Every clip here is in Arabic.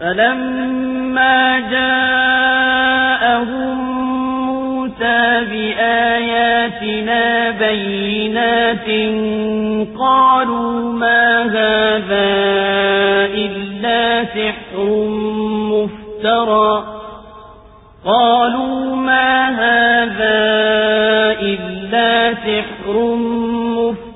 فلما جاءهم موسى بآياتنا بينات قالوا ما هذا إلا سحر مفترى قالوا ما هذا إلا سحر مفترى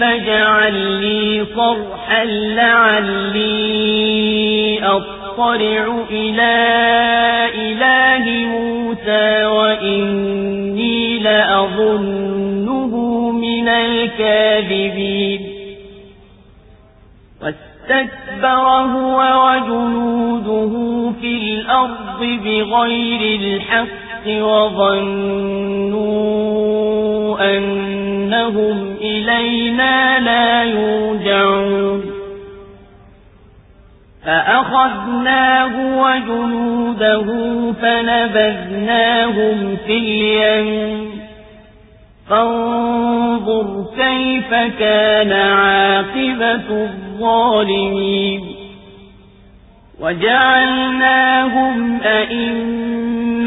فاجعل لي صرحا لعلي أطلع إلى إله موسى وإني لأظنه من الكاذبين. واستكبر هو وجنوده في الأرض بغير الحق وظنوا أنهم إلينا لا يرجعون. فأخذناه وجنوده فنبذناهم في اليم. فانظر كيف كان عاقبة الظالمين. وجعلناهم أئمة